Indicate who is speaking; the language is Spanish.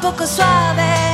Speaker 1: poco suave.